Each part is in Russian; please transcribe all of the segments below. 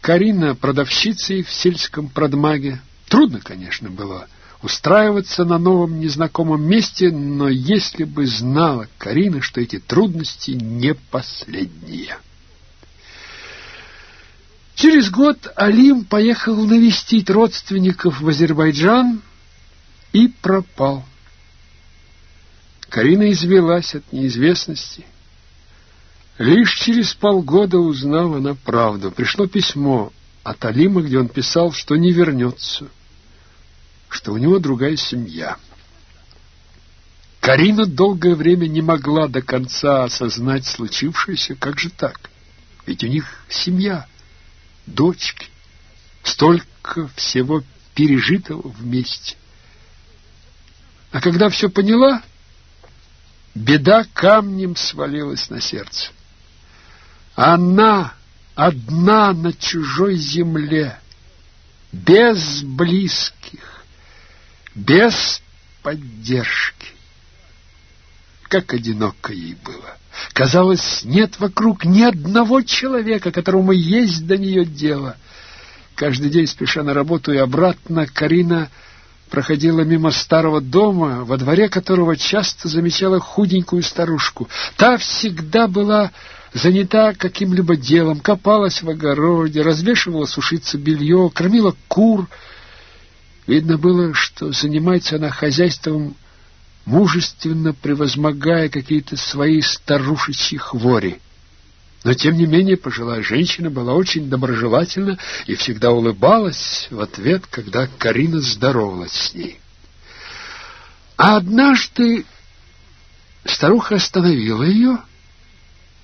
Карина продавщицей в сельском продмаге. Трудно, конечно, было устраиваться на новом незнакомом месте, но если бы знала Карина, что эти трудности не последние. Через год Алим поехал навестить родственников в Азербайджан и пропал. Карина извелась от неизвестности. Лишь через полгода узнала она правду. Пришло письмо от Алима, где он писал, что не вернется, что у него другая семья. Карина долгое время не могла до конца осознать случившееся. Как же так? Ведь у них семья — дочки, столько всего пережитого вместе. А когда все поняла, беда камнем свалилась на сердце. Она одна на чужой земле, без близких, без поддержки. Как одиноко ей было. Казалось, нет вокруг ни одного человека, которому есть до нее дело. Каждый день, спеша на работу и обратно, Карина проходила мимо старого дома, во дворе которого часто замечала худенькую старушку. Та всегда была занята каким-либо делом, копалась в огороде, развешивала сушиться белье, кормила кур. Видно было, что занимается она хозяйством мужественно превозмогая какие-то свои старушечьи хвори. Но, тем не менее, пожилая женщина была очень доброжелательна и всегда улыбалась в ответ, когда Карина здоровалась с ней. А однажды старуха остановила ее,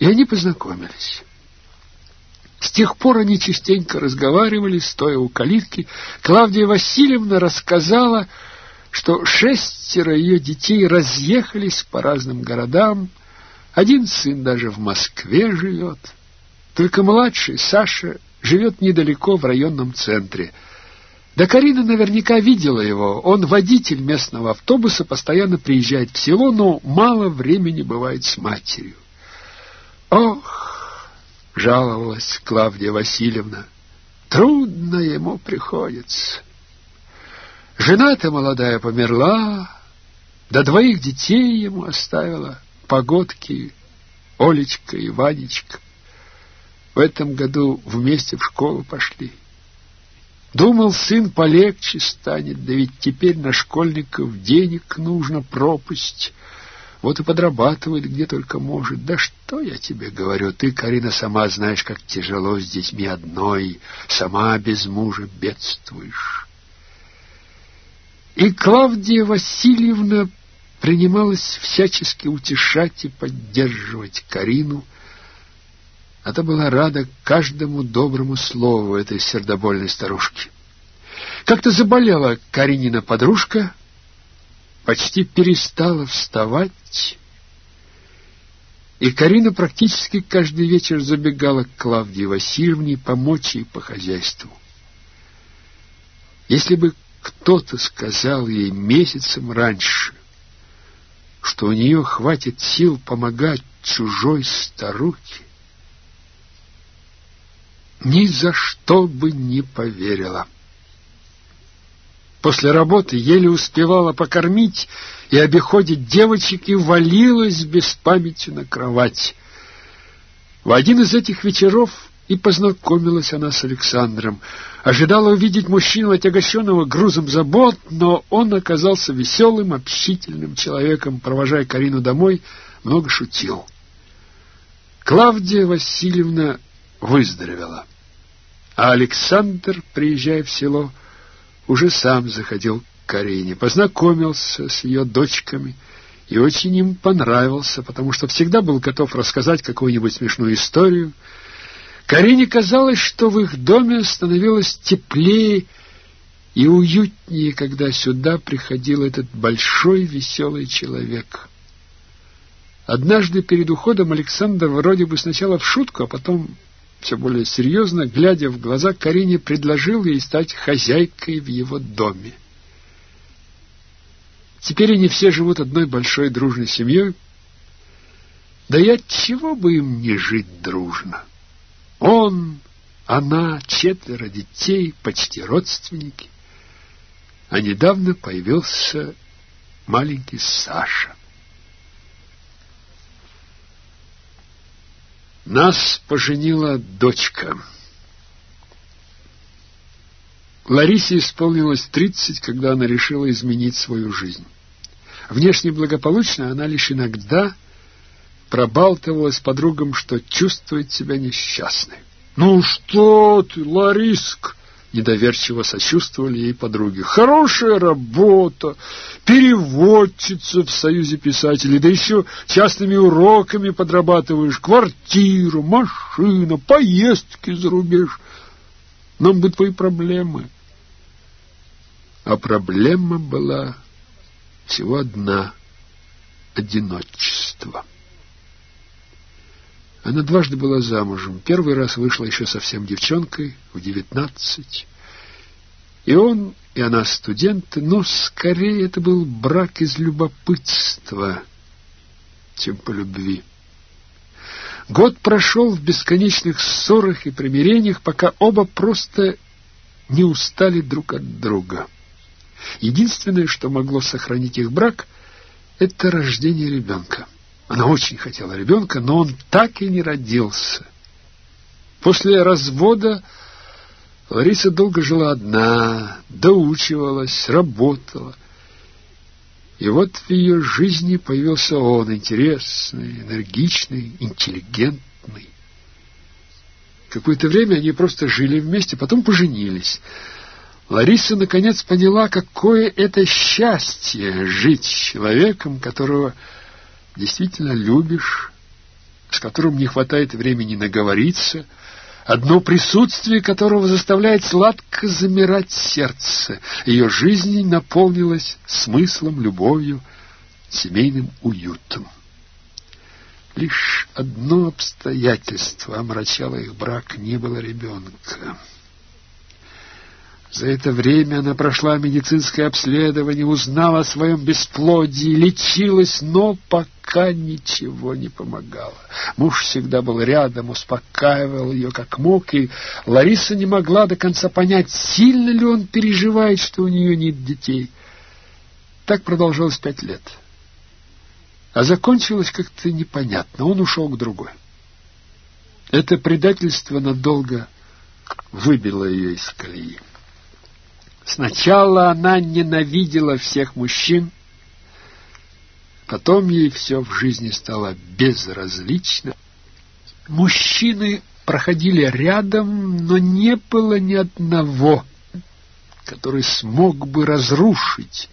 и они познакомились. С тех пор они частенько разговаривали, стоя у калитки. Клавдия Васильевна рассказала, что шестеро ее детей разъехались по разным городам, один сын даже в Москве живет. Только младший, Саша, живет недалеко в районном центре. Да Карина наверняка видела его. Он водитель местного автобуса, постоянно приезжает в село, но мало времени бывает с матерью. Ох, жаловалась Клавдия Васильевна, трудно ему приходится. Жена-то молодая померла, да двоих детей ему оставила, погодки, Олечка и Ванечка. В этом году вместе в школу пошли. Думал, сын полегче станет, да ведь теперь на школьников денег нужно пропасть. Вот и подрабатывает где только может. Да что я тебе говорю, ты, Карина, сама знаешь, как тяжело с детьми одной, сама без мужа бедствуешь. И Клавдия Васильевна принималась всячески утешать и поддерживать Карину. Она была рада каждому доброму слову этой сердобольной старушки. Как-то заболела Каринина подружка, почти перестала вставать, и Карина практически каждый вечер забегала к Клавдии Васильевне помочь ей по хозяйству. Если бы кто-то сказал ей месяцем раньше, что у нее хватит сил помогать чужой старухе, ни за что бы не поверила. После работы еле успевала покормить и обиходить девочек и валилась без памяти на кровать. В один из этих вечеров и познакомилась она с Александром. Ожидала увидеть мужчину, отягощенного грузом забот, но он оказался веселым, общительным человеком, провожая Карину домой, много шутил. Клавдия Васильевна выздоровела, а Александр, приезжая в село, уже сам заходил к Карине, познакомился с ее дочками и очень им понравился, потому что всегда был готов рассказать какую-нибудь смешную историю, Карине казалось, что в их доме становилось теплее и уютнее, когда сюда приходил этот большой веселый человек. Однажды перед уходом Александр вроде бы сначала в шутку, а потом все более серьезно, глядя в глаза, Карине предложил ей стать хозяйкой в его доме. Теперь они все живут одной большой дружной семьей. Да и чего бы им не жить дружно? Он она, четверо детей, почти родственники. А недавно появился маленький Саша. Нас поженила дочка. Ларисе исполнилось тридцать, когда она решила изменить свою жизнь. Внешне благополучно она лишь иногда пробалтывала с подругам, что чувствует себя несчастной. «Ну что ты, Лариск!» Недоверчиво сочувствовали ей подруги. «Хорошая работа, переводчица в Союзе писателей, да еще частными уроками подрабатываешь, квартиру, машина, поездки за рубеж. Нам бы твои проблемы». А проблема была всего одна — одиночество. Она дважды была замужем. Первый раз вышла еще совсем девчонкой, в девятнадцать. И он, и она студенты, но скорее это был брак из любопытства, чем по любви. Год прошел в бесконечных ссорах и примирениях, пока оба просто не устали друг от друга. Единственное, что могло сохранить их брак, это рождение ребенка. Она очень хотела ребенка, но он так и не родился. После развода Лариса долго жила одна, доучивалась, работала. И вот в ее жизни появился он, интересный, энергичный, интеллигентный. Какое-то время они просто жили вместе, потом поженились. Лариса наконец поняла, какое это счастье жить с человеком, которого действительно любишь, с которым не хватает времени наговориться, одно присутствие которого заставляет сладко замирать сердце. Ее жизнь наполнилась смыслом, любовью, семейным уютом. Лишь одно обстоятельство омрачало их брак — не было ребенка. За это время она прошла медицинское обследование, узнала о своем бесплодии, лечилась, но пока ничего не помогало. Муж всегда был рядом, успокаивал ее как мог, и Лариса не могла до конца понять, сильно ли он переживает, что у нее нет детей. Так продолжалось пять лет. А закончилось как-то непонятно. Он ушел к другой. Это предательство надолго выбило ее из колеи. Сначала она ненавидела всех мужчин, потом ей все в жизни стало безразлично. Мужчины проходили рядом, но не было ни одного, который смог бы разрушить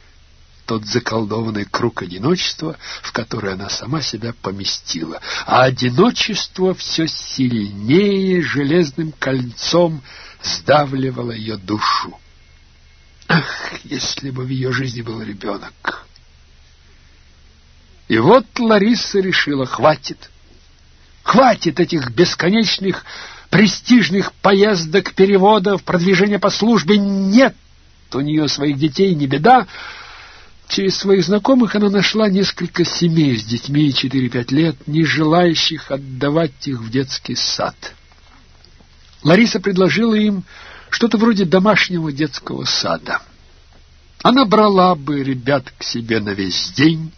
тот заколдованный круг одиночества, в который она сама себя поместила. А одиночество все сильнее железным кольцом сдавливало ее душу. Ах, если бы в ее жизни был ребенок! И вот Лариса решила, хватит. Хватит этих бесконечных престижных поездок, переводов, продвижения по службе. Нет у нее своих детей, не беда. Через своих знакомых она нашла несколько семей с детьми 4-5 лет, не желающих отдавать их в детский сад. Лариса предложила им что-то вроде домашнего детского сада. Она брала бы ребят к себе на весь день,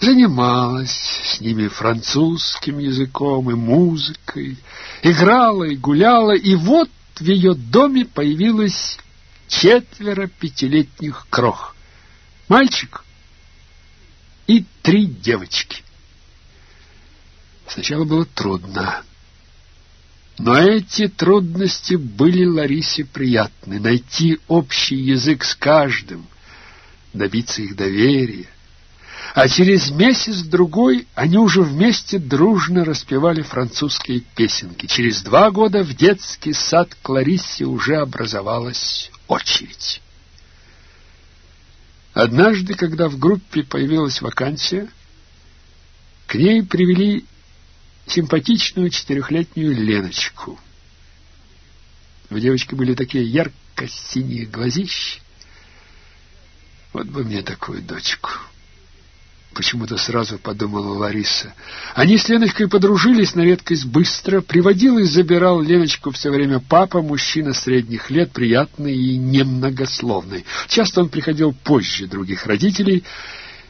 занималась с ними французским языком и музыкой, играла и гуляла, и вот в ее доме появилось четверо пятилетних крох. Мальчик и три девочки. Сначала было трудно. Но эти трудности были Ларисе приятны. Найти общий язык с каждым, добиться их доверия. А через месяц-другой они уже вместе дружно распевали французские песенки. Через два года в детский сад к Ларисе уже образовалась очередь. Однажды, когда в группе появилась вакансия, к ней привели симпатичную четырехлетнюю Леночку. У девочки были такие ярко-синие глазища. Вот бы мне такую дочку. почему-то сразу подумала Лариса. Они с Леночкой подружились на редкость быстро. Приводил и забирал Леночку все время папа, мужчина средних лет, приятный и немногословный. Часто он приходил позже других родителей,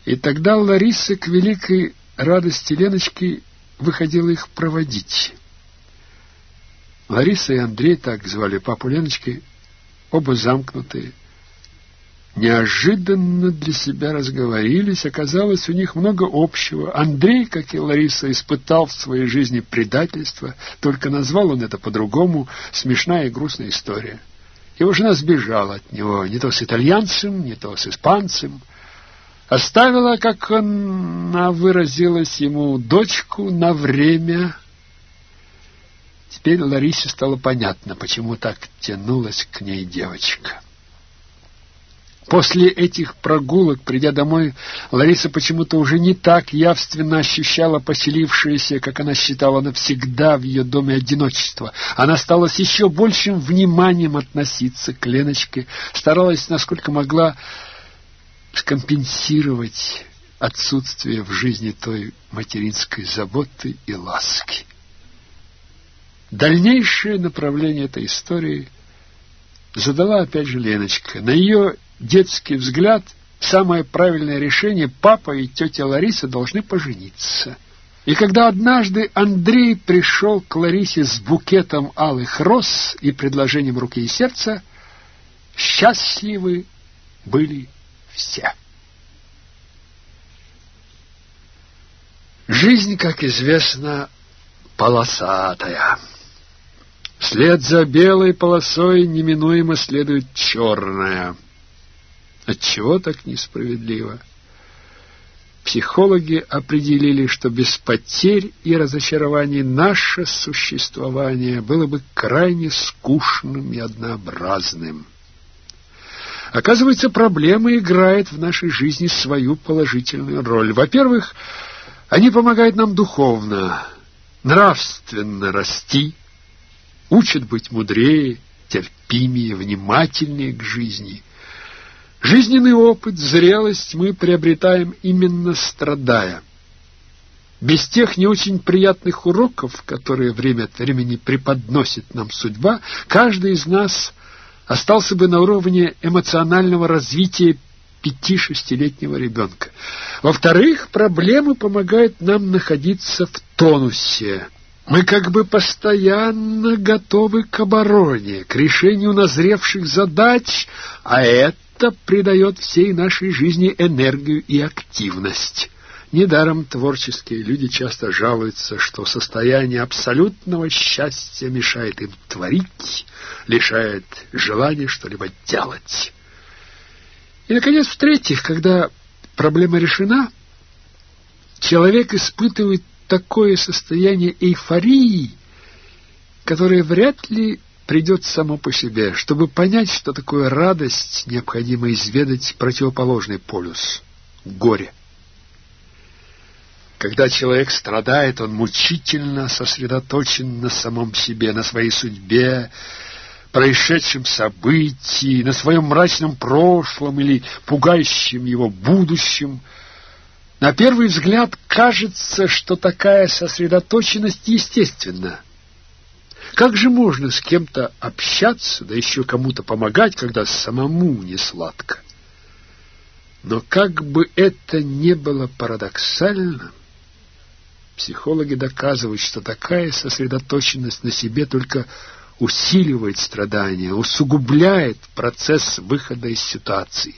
и тогда Лариса к великой радости Леночки выходила их проводить. Лариса и Андрей, так звали папу Леночки, оба замкнутые, неожиданно для себя разговорились, оказалось, у них много общего. Андрей, как и Лариса, испытал в своей жизни предательство, только назвал он это по-другому, смешная и грустная история. Его жена сбежала от него не то с итальянцем, не то с испанцем. Оставила, как она выразилась ему, дочку на время. Теперь Ларисе стало понятно, почему так тянулась к ней девочка. После этих прогулок, придя домой, Лариса почему-то уже не так явственно ощущала поселившееся, как она считала навсегда в ее доме одиночество. Она стала с еще большим вниманием относиться к Леночке, старалась, насколько могла, скомпенсировать отсутствие в жизни той материнской заботы и ласки. Дальнейшее направление этой истории задала опять же Леночка. На ее детский взгляд, самое правильное решение – папа и тетя Лариса должны пожениться. И когда однажды Андрей пришел к Ларисе с букетом алых роз и предложением руки и сердца, счастливы были все. Жизнь, как известно, полосатая. Вслед за белой полосой неминуемо следует черная – Отчего так несправедливо? Психологи определили, что без потерь и разочарований наше существование было бы крайне скучным и однообразным. Оказывается, проблема играет в нашей жизни свою положительную роль. Во-первых, они помогают нам духовно, нравственно расти, учат быть мудрее, терпимее, внимательнее к жизни – Жизненный опыт, зрелость мы приобретаем именно страдая. Без тех не очень приятных уроков, которые время от времени преподносит нам судьба, каждый из нас остался бы на уровне эмоционального развития пяти-шестилетнего ребенка. Во-вторых, проблемы помогают нам находиться в тонусе. Мы как бы постоянно готовы к обороне, к решению назревших задач, а это придает всей нашей жизни энергию и активность. Недаром творческие люди часто жалуются, что состояние абсолютного счастья мешает им творить, лишает желания что-либо делать. И, наконец, в-третьих, когда проблема решена, человек испытывает такое состояние эйфории, которое вряд ли придет само по себе. Чтобы понять, что такое радость, необходимо изведать противоположный полюс — горе. Когда человек страдает, он мучительно сосредоточен на самом себе, на своей судьбе, происшедшем событии, на своем мрачном прошлом или пугающем его будущем. На первый взгляд кажется, что такая сосредоточенность естественна. Как же можно с кем-то общаться, да еще кому-то помогать, когда самому не сладко? Но как бы это ни было парадоксально, психологи доказывают, что такая сосредоточенность на себе только усиливает страдания, усугубляет процесс выхода из ситуации.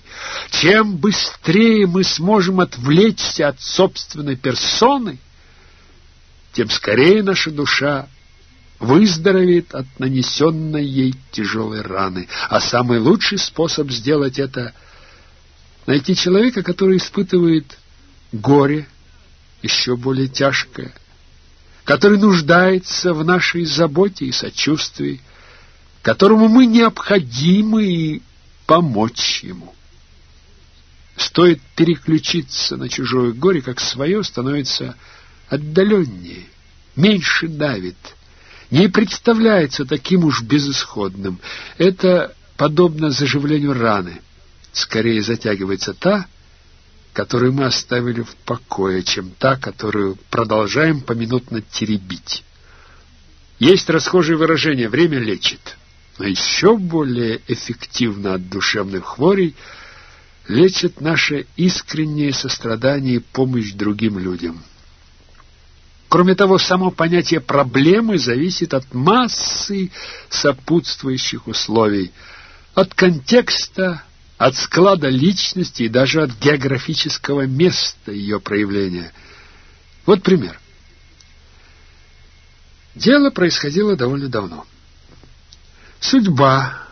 Чем быстрее мы сможем отвлечься от собственной персоны, тем скорее наша душа выздоровеет от нанесенной ей тяжелой раны. А самый лучший способ сделать это — найти человека, который испытывает горе, еще более тяжкое, который нуждается в нашей заботе и сочувствии, которому мы необходимы и помочь ему. Стоит переключиться на чужое горе, как свое становится отдаленнее, меньше давит — не представляется таким уж безысходным. Это подобно заживлению раны. Скорее затягивается та, которую мы оставили в покое, чем та, которую продолжаем поминутно теребить. Есть расхожее выражение «время лечит», но еще более эффективно от душевных хворей лечит наше искреннее сострадание и помощь другим людям. Кроме того, само понятие проблемы зависит от массы сопутствующих условий, от контекста, от склада личности и даже от географического места ее проявления. Вот пример. Дело происходило довольно давно. Судьба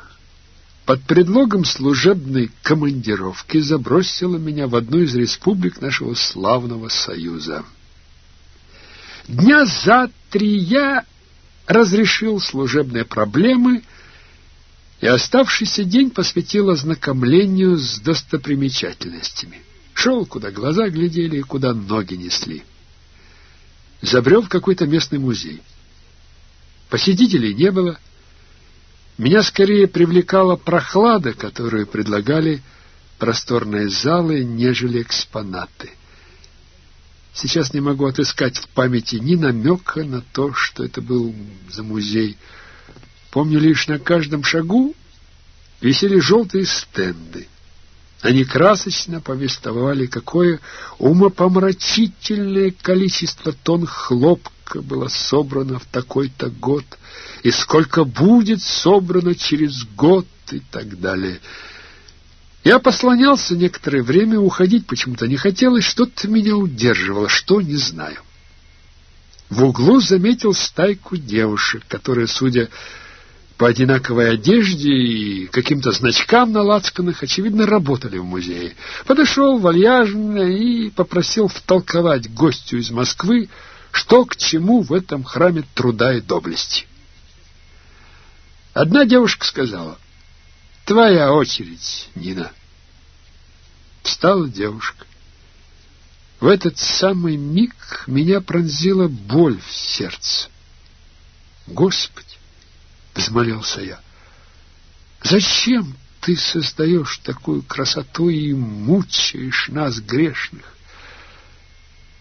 под предлогом служебной командировки забросила меня в одну из республик нашего славного союза. Дня за три я разрешил служебные проблемы и оставшийся день посвятил ознакомлению с достопримечательностями. Шел, куда глаза глядели и куда ноги несли. Забрел в какой-то местный музей. Посетителей не было. Меня скорее привлекала прохлада, которую предлагали просторные залы, нежели экспонаты. Сейчас не могу отыскать в памяти ни намека на то, что это был за музей. Помню лишь на каждом шагу висели желтые стенды. Они красочно повествовали, какое умопомрачительное количество тонн хлопка было собрано в такой-то год, и сколько будет собрано через год и так далее. Я послонялся некоторое время, уходить почему-то не хотелось, что-то меня удерживало, что не знаю. В углу заметил стайку девушек, которые, судя по одинаковой одежде и каким-то значкам на лацканах, очевидно, работали в музее. Подошел вальяжно и попросил втолковать гостю из Москвы, что к чему в этом храме труда и доблести. Одна девушка сказала, «Твоя очередь, Нина». Встала девушка. В этот самый миг меня пронзила боль в сердце. «Господи!» — взмолился я. «Зачем ты создаешь такую красоту и мучаешь нас, грешных?»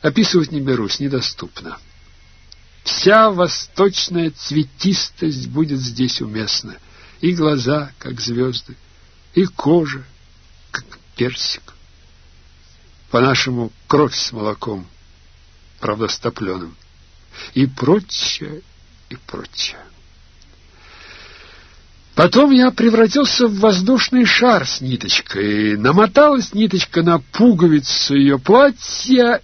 Описывать не берусь, недоступно. Вся восточная цветистость будет здесь уместна. И глаза, как звезды, и кожа, как персик по-нашему кровь с молоком, правда, с и прочее, и прочее. Потом я превратился в воздушный шар с ниточкой. Намоталась ниточка на пуговицу ее платья,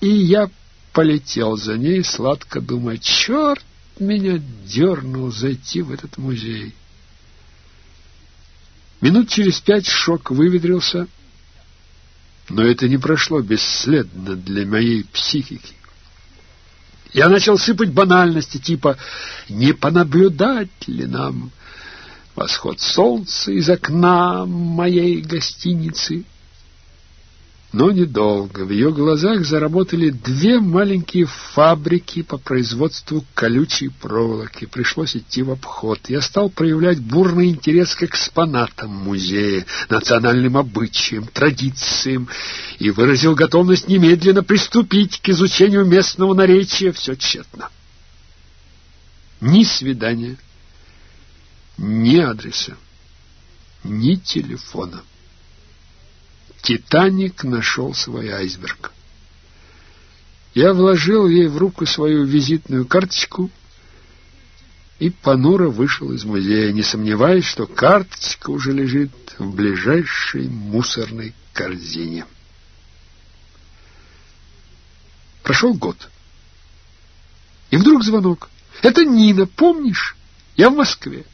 и я полетел за ней, сладко думая, черт меня дернул зайти в этот музей. Минут через пять шок выветрился, но это не прошло бесследно для моей психики. Я начал сыпать банальности, типа «Не понаблюдать ли нам восход солнца из окна моей гостиницы?» Но недолго. В ее глазах заработали две маленькие фабрики по производству колючей проволоки. Пришлось идти в обход. Я стал проявлять бурный интерес к экспонатам музея, национальным обычаям, традициям и выразил готовность немедленно приступить к изучению местного наречия. Все тщетно. Ни свидания, ни адреса, ни телефона. Титаник нашел свой айсберг. Я вложил ей в руку свою визитную карточку и понуро вышел из музея, не сомневаясь, что карточка уже лежит в ближайшей мусорной корзине. Прошел год. И вдруг звонок. «Это Нина, помнишь? Я в Москве».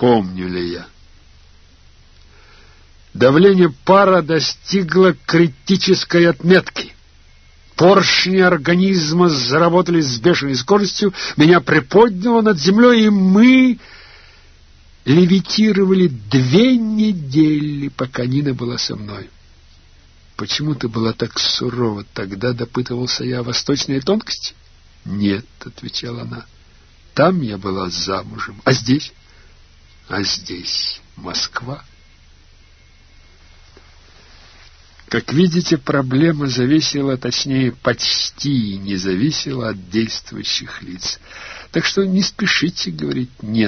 Помню ли я? Давление пара достигло критической отметки. Поршни организма заработали с бешеной скоростью, меня приподняло над землей, и мы левитировали две недели, пока Нина была со мной. «Почему ты была так сурова тогда?» — допытывался я. «Восточные тонкости?» «Нет», — отвечала она. «Там я была замужем. А здесь?» «А здесь Москва». Как видите, проблема зависела, точнее, почти не зависела от действующих лиц. Так что не спешите говорить «нет»